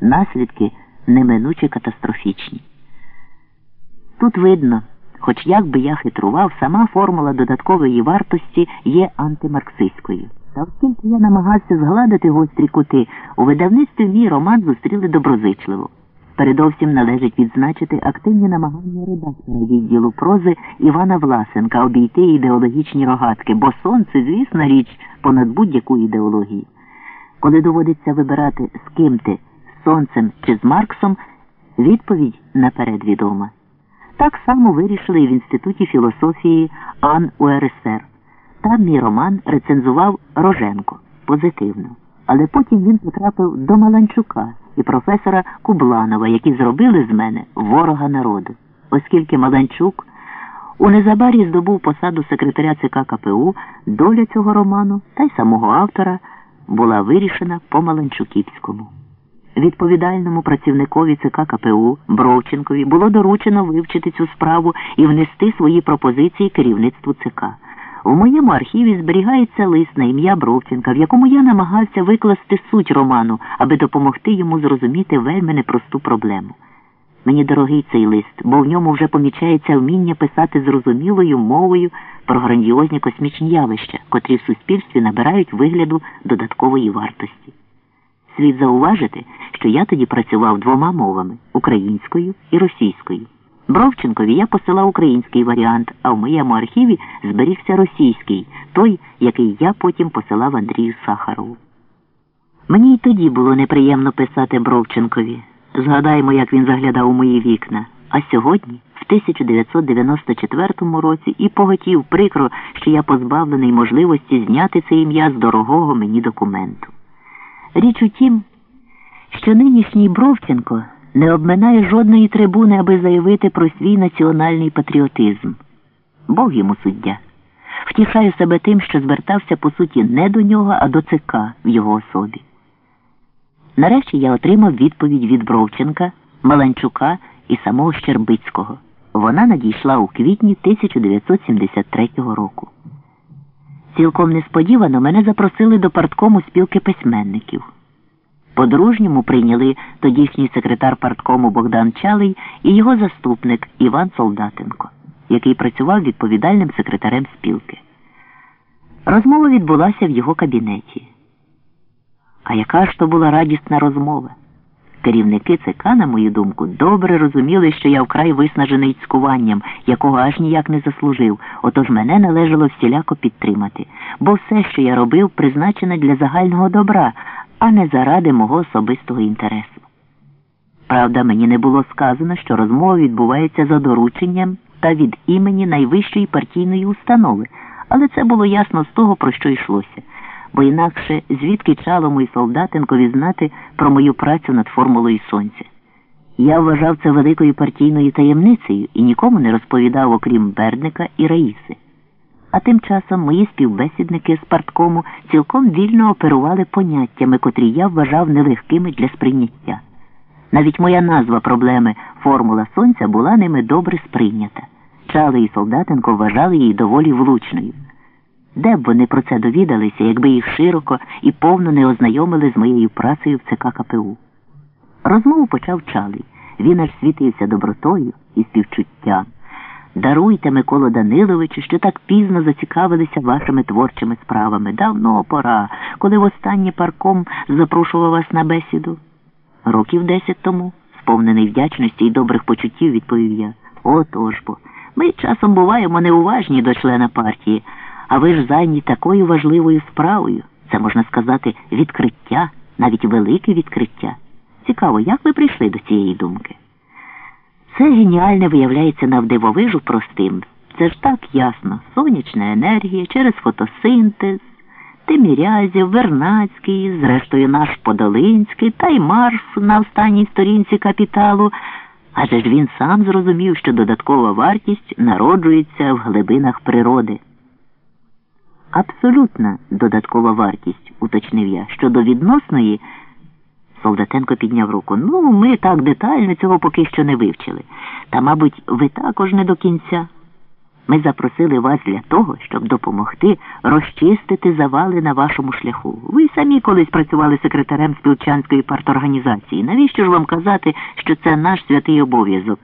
наслідки неминуче катастрофічні. Тут видно, хоч як би я хитрував, сама формула додаткової вартості є антимарксистською. Та оскільки я намагався згладити гострі кути, у видавництві мій роман зустріли доброзичливо. Передовсім належить відзначити активні намагання редактора відділу прози Івана Власенка обійти ідеологічні рогатки, бо сонце, звісна річ, понад будь-яку ідеологію. Коли доводиться вибирати з ким ти, з сонцем чи з Марксом, відповідь наперед відома. Так само вирішили і в Інституті філософії АН УРСР. Там мій роман рецензував Роженко позитивно. Але потім він потрапив до Маланчука і професора Кубланова, які зробили з мене ворога народу, оскільки Маланчук у незабарі здобув посаду секретаря ЦК КПУ, доля цього роману та й самого автора була вирішена по Маланчуківському. Відповідальному працівникові ЦК КПУ Бровченкові було доручено вивчити цю справу і внести свої пропозиції керівництву ЦК. У моєму архіві зберігається лист на ім'я Бровченка, в якому я намагався викласти суть роману, аби допомогти йому зрозуміти вельми непросту проблему. Мені дорогий цей лист, бо в ньому вже помічається вміння писати зрозумілою мовою про грандіозні космічні явища, котрі в суспільстві набирають вигляду додаткової вартості. Слід зауважити, що я тоді працював двома мовами українською і російською. Бровченкові я посилав український варіант, а в моєму архіві зберігся російський, той, який я потім посилав Андрію Сахарову. Мені й тоді було неприємно писати Бровченкові. Згадаймо, як він заглядав у мої вікна. А сьогодні, в 1994 році, і поготів прикро, що я позбавлений можливості зняти це ім'я з дорогого мені документу. Річ у тім, що нинішній Бровченко не обминає жодної трибуни, аби заявити про свій національний патріотизм. Бог йому суддя. Втішаю себе тим, що звертався по суті не до нього, а до ЦК в його особі. Нарешті я отримав відповідь від Бровченка, Маланчука і самого Щербицького. Вона надійшла у квітні 1973 року. Цілком несподівано мене запросили до парткому спілки письменників. По-дружньому прийняли тодішній секретар парткому Богдан Чалий і його заступник Іван Солдатенко, який працював відповідальним секретарем спілки. Розмова відбулася в його кабінеті. А яка ж то була радісна розмова? Керівники ЦК, на мою думку, добре розуміли, що я вкрай виснажений цькуванням, якого аж ніяк не заслужив, отож мене належало всіляко підтримати, бо все, що я робив, призначене для загального добра, а не заради мого особистого інтересу. Правда, мені не було сказано, що розмова відбувається за дорученням та від імені найвищої партійної установи, але це було ясно з того, про що йшлося бо інакше звідки чалому і солдатенкові знати про мою працю над формулою сонця. Я вважав це великою партійною таємницею і нікому не розповідав, окрім Бердника і Раїси. А тим часом мої співбесідники з парткому цілком вільно оперували поняттями, котрі я вважав нелегкими для сприйняття. Навіть моя назва проблеми Формула Сонця була ними добре сприйнята. Чали і Солдатенко вважали її доволі влучною. Де б вони про це довідалися, якби їх широко і повно не ознайомили з моєю працею в ЦК КПУ? Розмову почав Чалий. Він аж світився добротою і співчуттям. Даруйте, Миколо Даниловичу, що так пізно зацікавилися вашими творчими справами. Давно пора, коли востаннє парком запрошував вас на бесіду. Років десять тому, сповнений вдячності і добрих почуттів, відповів я. Отож бо. Ми часом буваємо неуважні до члена партії. А ви ж зайні такою важливою справою. Це можна сказати відкриття, навіть велике відкриття. Цікаво, як ви прийшли до цієї думки? Це геніальне виявляється навдивовижу простим. Це ж так ясно. Сонячна енергія через фотосинтез, Тимірязів, Вернацький, зрештою наш Подолинський та й Марс на останній сторінці капіталу. Адже ж він сам зрозумів, що додаткова вартість народжується в глибинах природи. Абсолютна додаткова вартість, уточнив я. Щодо відносної, Солдатенко підняв руку. Ну, ми так детально цього поки що не вивчили. Та, мабуть, ви також не до кінця. Ми запросили вас для того, щоб допомогти розчистити завали на вашому шляху. Ви самі колись працювали секретарем спілчанської парторганізації. Навіщо ж вам казати, що це наш святий обов'язок?